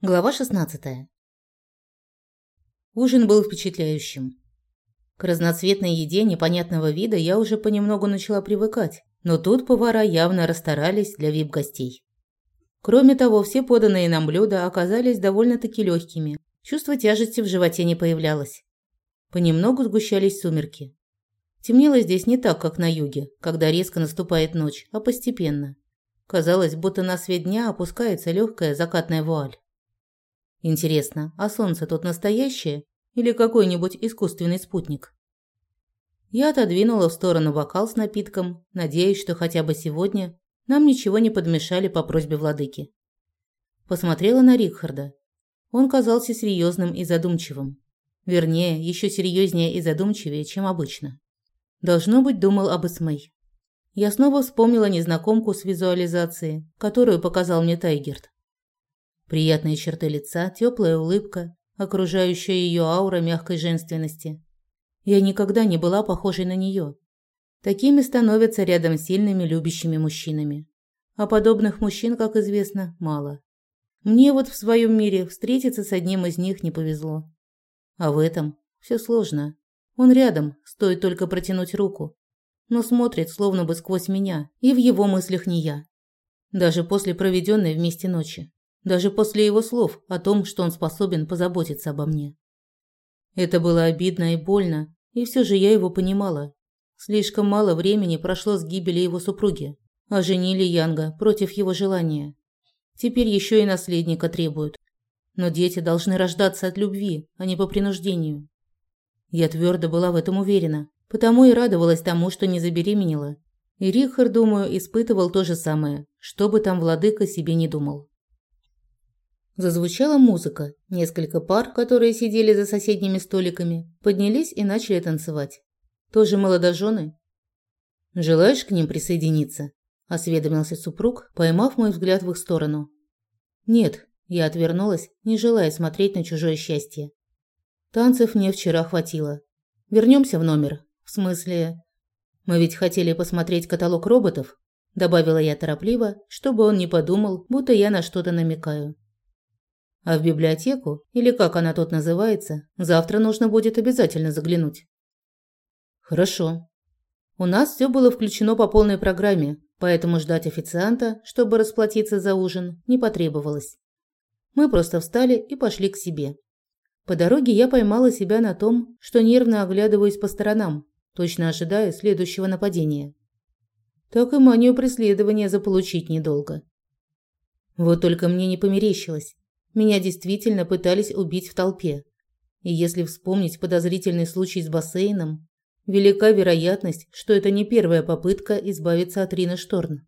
Глава 16. Ужин был впечатляющим. К разноцветной еде непонятного вида я уже понемногу начала привыкать, но тут повара явно расстарались для вип-гостей. Кроме того, все поданные нам блюда оказались довольно-таки легкими. Чувство тяжести в животе не появлялось. Понемногу сгущались сумерки. Темнело здесь не так, как на юге, когда резко наступает ночь, а постепенно. Казалось, будто на свет дня опускается легкая закатная вуаль. Интересно, а солнце тут настоящее или какой-нибудь искусственный спутник? Я отодвинула в сторону бокал с напитком, надеясь, что хотя бы сегодня нам ничего не подмешали по просьбе владыки. Посмотрела на Рикхарда. Он казался серьезным и задумчивым. Вернее, еще серьезнее и задумчивее, чем обычно. Должно быть, думал об Эсмей. Я снова вспомнила незнакомку с визуализацией, которую показал мне Тайгерт. Приятные черты лица, теплая улыбка, окружающая ее аура мягкой женственности. Я никогда не была похожей на нее. Такими становятся рядом сильными любящими мужчинами. А подобных мужчин, как известно, мало. Мне вот в своем мире встретиться с одним из них не повезло. А в этом все сложно. Он рядом, стоит только протянуть руку. Но смотрит словно бы сквозь меня, и в его мыслях не я. Даже после проведенной вместе ночи даже после его слов о том, что он способен позаботиться обо мне. Это было обидно и больно, и все же я его понимала. Слишком мало времени прошло с гибели его супруги, а женили Янга против его желания. Теперь еще и наследника требуют. Но дети должны рождаться от любви, а не по принуждению. Я твердо была в этом уверена, потому и радовалась тому, что не забеременела. И Рихард, думаю, испытывал то же самое, что бы там владыка себе не думал. Зазвучала музыка. Несколько пар, которые сидели за соседними столиками, поднялись и начали танцевать. Тоже молодожены? Желаешь к ним присоединиться? осведомился супруг, поймав мой взгляд в их сторону. Нет, я отвернулась, не желая смотреть на чужое счастье. Танцев мне вчера хватило. Вернемся в номер. В смысле, мы ведь хотели посмотреть каталог роботов, добавила я торопливо, чтобы он не подумал, будто я на что-то намекаю. А в библиотеку, или как она тут называется, завтра нужно будет обязательно заглянуть. Хорошо. У нас все было включено по полной программе, поэтому ждать официанта, чтобы расплатиться за ужин, не потребовалось. Мы просто встали и пошли к себе. По дороге я поймала себя на том, что нервно оглядываюсь по сторонам, точно ожидая следующего нападения. Так и манию преследования заполучить недолго. Вот только мне не померещилось. Меня действительно пытались убить в толпе. И если вспомнить подозрительный случай с бассейном, велика вероятность, что это не первая попытка избавиться от Рины Шторн.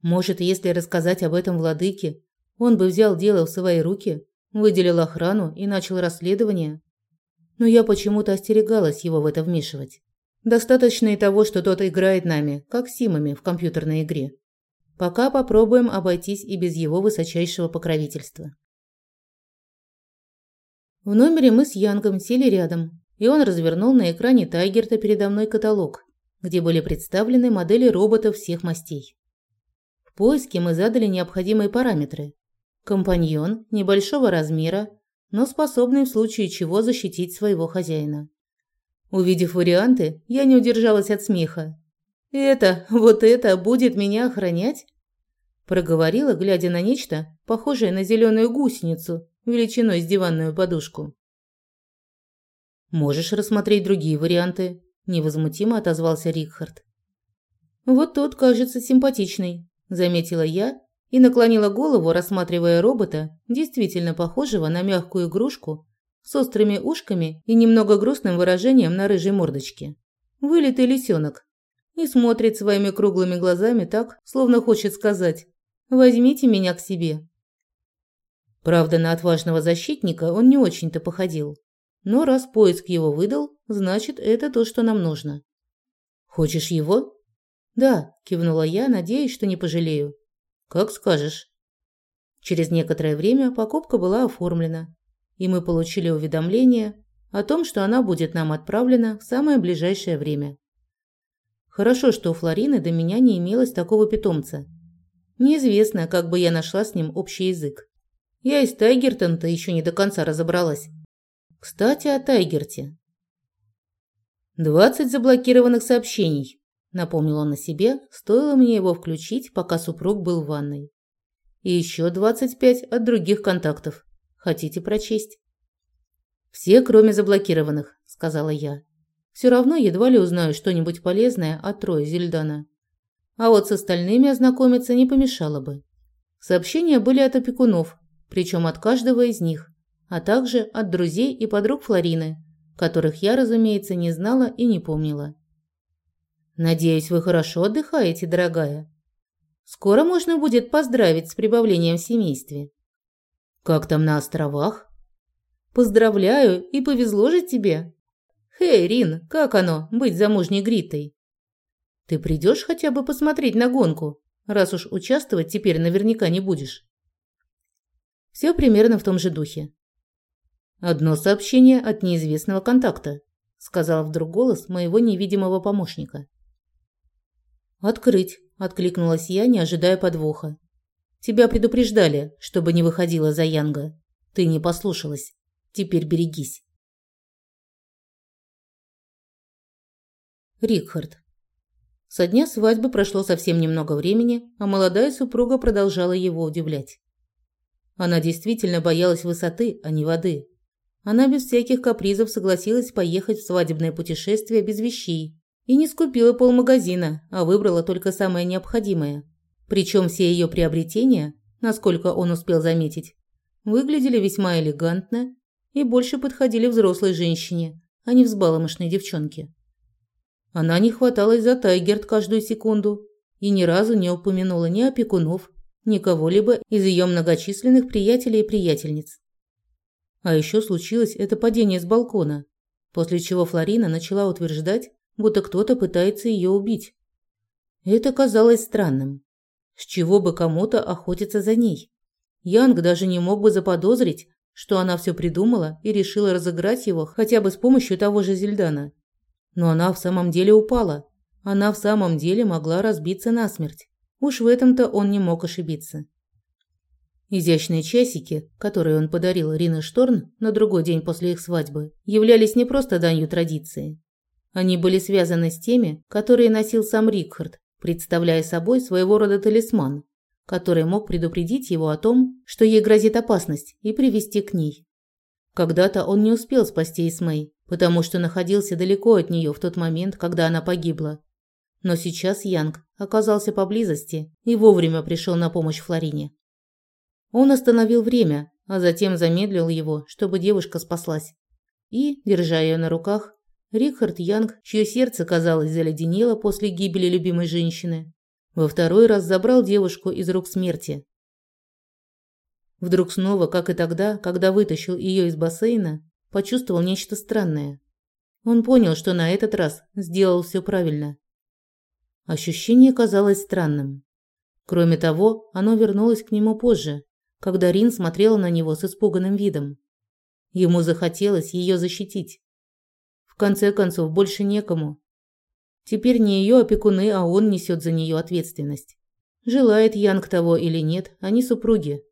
Может, если рассказать об этом владыке, он бы взял дело в свои руки, выделил охрану и начал расследование. Но я почему-то остерегалась его в это вмешивать. Достаточно и того, что тот играет нами, как симами в компьютерной игре. Пока попробуем обойтись и без его высочайшего покровительства. В номере мы с Янгом сели рядом, и он развернул на экране Тайгерта передо мной каталог, где были представлены модели роботов всех мастей. В поиске мы задали необходимые параметры. Компаньон небольшого размера, но способный в случае чего защитить своего хозяина. Увидев варианты, я не удержалась от смеха. «Это, вот это будет меня охранять?» Проговорила, глядя на нечто, похожее на зеленую гусеницу, величиной с диванную подушку. Можешь рассмотреть другие варианты, невозмутимо отозвался Рихард. Вот тот кажется симпатичный, заметила я и наклонила голову, рассматривая робота, действительно похожего на мягкую игрушку с острыми ушками и немного грустным выражением на рыжей мордочке. Вылитый лисенок. И смотрит своими круглыми глазами так, словно хочет сказать «Возьмите меня к себе». Правда, на отважного защитника он не очень-то походил. Но раз поиск его выдал, значит, это то, что нам нужно. Хочешь его? Да, кивнула я, надеясь, что не пожалею. Как скажешь. Через некоторое время покупка была оформлена, и мы получили уведомление о том, что она будет нам отправлена в самое ближайшее время. Хорошо, что у Флорины до меня не имелось такого питомца. Неизвестно, как бы я нашла с ним общий язык. Я и с Тайгертом-то еще не до конца разобралась. Кстати, о Тайгерте. «Двадцать заблокированных сообщений», – напомнил он о себе, стоило мне его включить, пока супруг был в ванной. «И еще двадцать пять от других контактов. Хотите прочесть?» «Все, кроме заблокированных», – сказала я. «Все равно едва ли узнаю что-нибудь полезное от Троя Зельдана. А вот с остальными ознакомиться не помешало бы». Сообщения были от опекунов, причем от каждого из них, а также от друзей и подруг Флорины, которых я, разумеется, не знала и не помнила. «Надеюсь, вы хорошо отдыхаете, дорогая. Скоро можно будет поздравить с прибавлением в семействе». «Как там на островах?» «Поздравляю и повезло же тебе!» «Хей, Рин, как оно, быть замужней Гритой?» «Ты придешь хотя бы посмотреть на гонку, раз уж участвовать теперь наверняка не будешь?» Все примерно в том же духе. «Одно сообщение от неизвестного контакта», – сказал вдруг голос моего невидимого помощника. «Открыть», – откликнулась я, не ожидая подвоха. «Тебя предупреждали, чтобы не выходила за Янга. Ты не послушалась. Теперь берегись». Рикхард. Со дня свадьбы прошло совсем немного времени, а молодая супруга продолжала его удивлять. Она действительно боялась высоты, а не воды. Она без всяких капризов согласилась поехать в свадебное путешествие без вещей и не скупила полмагазина, а выбрала только самое необходимое. Причем все ее приобретения, насколько он успел заметить, выглядели весьма элегантно и больше подходили взрослой женщине, а не взбаломошной девчонке. Она не хваталась за Тайгерт каждую секунду и ни разу не упомянула ни опекунов, ни кого-либо из ее многочисленных приятелей и приятельниц. А еще случилось это падение с балкона, после чего Флорина начала утверждать, будто кто-то пытается ее убить. Это казалось странным. С чего бы кому-то охотиться за ней? Янг даже не мог бы заподозрить, что она все придумала и решила разыграть его хотя бы с помощью того же Зельдана. Но она в самом деле упала. Она в самом деле могла разбиться насмерть. Уж в этом-то он не мог ошибиться. Изящные часики, которые он подарил Рине Шторн на другой день после их свадьбы, являлись не просто данью традиции. Они были связаны с теми, которые носил сам Рикхард, представляя собой своего рода талисман, который мог предупредить его о том, что ей грозит опасность, и привести к ней. Когда-то он не успел спасти Исмей, потому что находился далеко от нее в тот момент, когда она погибла. Но сейчас Янг оказался поблизости и вовремя пришел на помощь Флорине. Он остановил время, а затем замедлил его, чтобы девушка спаслась. И, держа ее на руках, Рихард Янг, чье сердце, казалось, заледенело после гибели любимой женщины, во второй раз забрал девушку из рук смерти. Вдруг снова, как и тогда, когда вытащил ее из бассейна, почувствовал нечто странное. Он понял, что на этот раз сделал все правильно. Ощущение казалось странным. Кроме того, оно вернулось к нему позже, когда Рин смотрела на него с испуганным видом. Ему захотелось ее защитить. В конце концов, больше некому. Теперь не ее опекуны, а он несет за нее ответственность. Желает Янг того или нет, они супруги.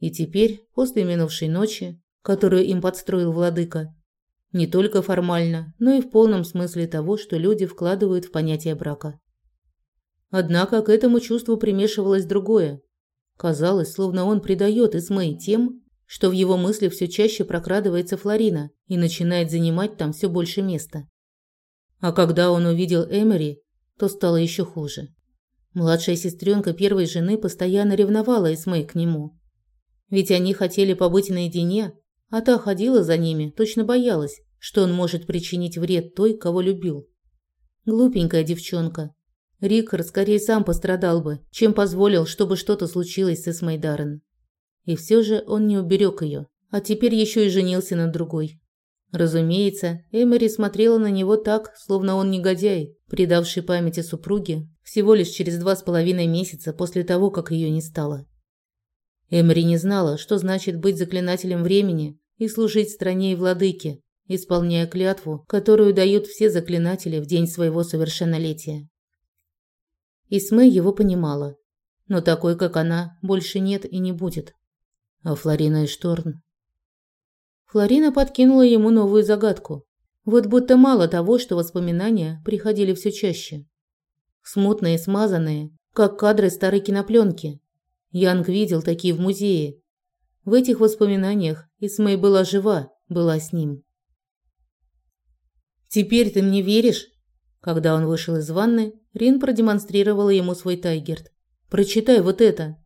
И теперь, после минувшей ночи, которую им подстроил владыка, не только формально, но и в полном смысле того, что люди вкладывают в понятие брака. Однако к этому чувству примешивалось другое, Казалось, словно он предает Измей тем, что в его мысли все чаще прокрадывается Флорина и начинает занимать там все больше места. А когда он увидел Эмери, то стало еще хуже. Младшая сестренка первой жены постоянно ревновала Эсмей к нему. Ведь они хотели побыть наедине, а та ходила за ними, точно боялась, что он может причинить вред той, кого любил. Глупенькая девчонка, Рикар скорее сам пострадал бы, чем позволил, чтобы что-то случилось с Эсмейдарен. И все же он не уберег ее, а теперь еще и женился на другой. Разумеется, Эмери смотрела на него так, словно он негодяй, предавший памяти супруги всего лишь через два с половиной месяца после того, как ее не стало. Эмери не знала, что значит быть заклинателем времени и служить стране и владыке, исполняя клятву, которую дают все заклинатели в день своего совершеннолетия. Исмэ его понимала. Но такой, как она, больше нет и не будет. А Флорина и Шторн? Флорина подкинула ему новую загадку. Вот будто мало того, что воспоминания приходили все чаще. Смутные, смазанные, как кадры старой кинопленки. Янг видел такие в музее. В этих воспоминаниях Исмей была жива, была с ним. «Теперь ты мне веришь?» Когда он вышел из ванны, Рин продемонстрировала ему свой тайгерт. «Прочитай вот это».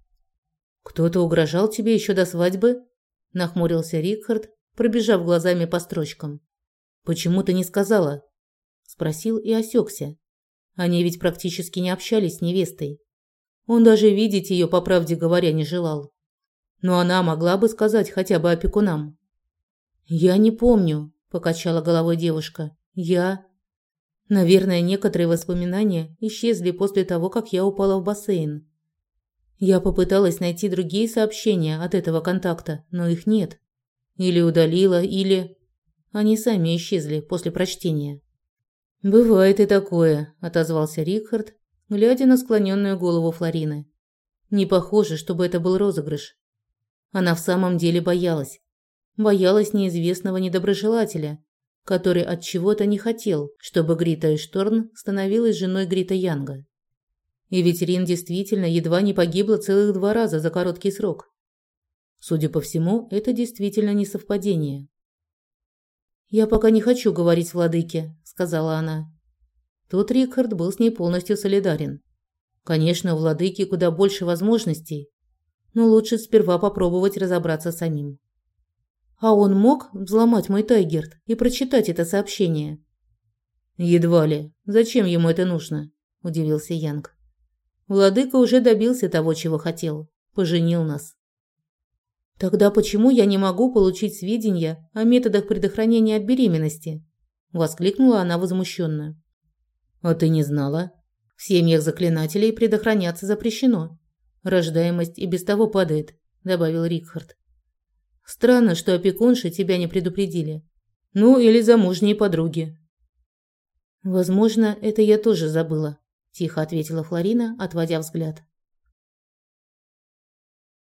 «Кто-то угрожал тебе еще до свадьбы?» Нахмурился Рикхард, пробежав глазами по строчкам. «Почему ты не сказала?» Спросил и осекся. Они ведь практически не общались с невестой. Он даже видеть ее, по правде говоря, не желал. Но она могла бы сказать хотя бы опекунам. «Я не помню», – покачала головой девушка. «Я...» Наверное, некоторые воспоминания исчезли после того, как я упала в бассейн. Я попыталась найти другие сообщения от этого контакта, но их нет. Или удалила, или... Они сами исчезли после прочтения. «Бывает и такое», – отозвался Рикхард, глядя на склоненную голову Флорины. Не похоже, чтобы это был розыгрыш. Она в самом деле боялась. Боялась неизвестного недоброжелателя, который от чего-то не хотел, чтобы Грита Эшторн становилась женой Грита Янга. И ведь Рин действительно едва не погибла целых два раза за короткий срок. Судя по всему, это действительно не совпадение. «Я пока не хочу говорить владыке», – сказала она. Тут Рикард был с ней полностью солидарен. Конечно, у владыки куда больше возможностей, но лучше сперва попробовать разобраться самим. А он мог взломать мой тайгерт и прочитать это сообщение? Едва ли. Зачем ему это нужно? удивился Янг. Владыка уже добился того, чего хотел. Поженил нас. Тогда почему я не могу получить сведения о методах предохранения от беременности? воскликнула она возмущенно. А ты не знала? В семьях заклинателей предохраняться запрещено. Рождаемость и без того падает, добавил Рикхард. Странно, что опекунши тебя не предупредили. Ну, или замужние подруги. Возможно, это я тоже забыла, тихо ответила Флорина, отводя взгляд.